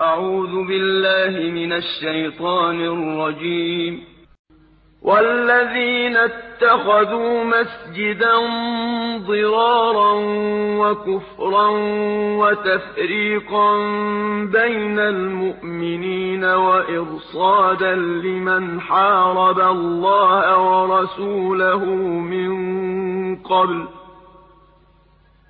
أعوذ بالله من الشيطان الرجيم. والذين اتخذوا مسجدا ضرارا وكفرا وتفريقا بين المؤمنين وإرصادا لمن حارب الله ورسوله من قبل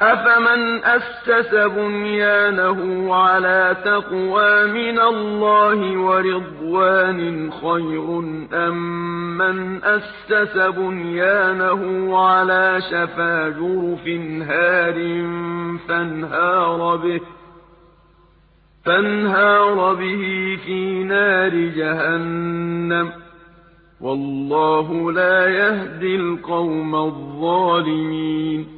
أَفَمَنْ أَسَّسَ بُنْيَانَهُ عَلَىٰ تَقْوَىٰ مِنَ اللَّهِ وَرِضْوَانٍ خَيْرٌ أَم مَّنْ أَسَّسَ بُنْيَانَهُ عَلَىٰ شَفَا جُرُفٍ هَارٍ فَانْهَارَ بِهِ فانهار به في نار جهنم والله لا يهدي القوم الظالمين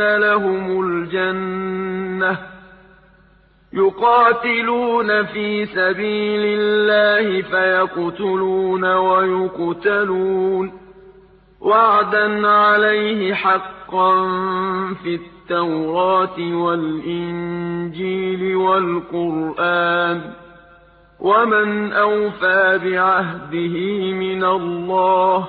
لَهُمُ الْجَنَّةَ ۚ يُقَاتِلُونَ فِي سَبِيلِ اللَّهِ فَيَقْتُلُونَ وَيُقْتَلُونَ ۖ وَعْدًا عَلَيْهِ حَقًّا فِي التَّوْرَاةِ وَالْإِنجِيلِ وَالْقُرْآنِ ۚ وَمَنْ أَوْفَىٰ بِعَهْدِهِ مِنَ اللَّهِ ۚ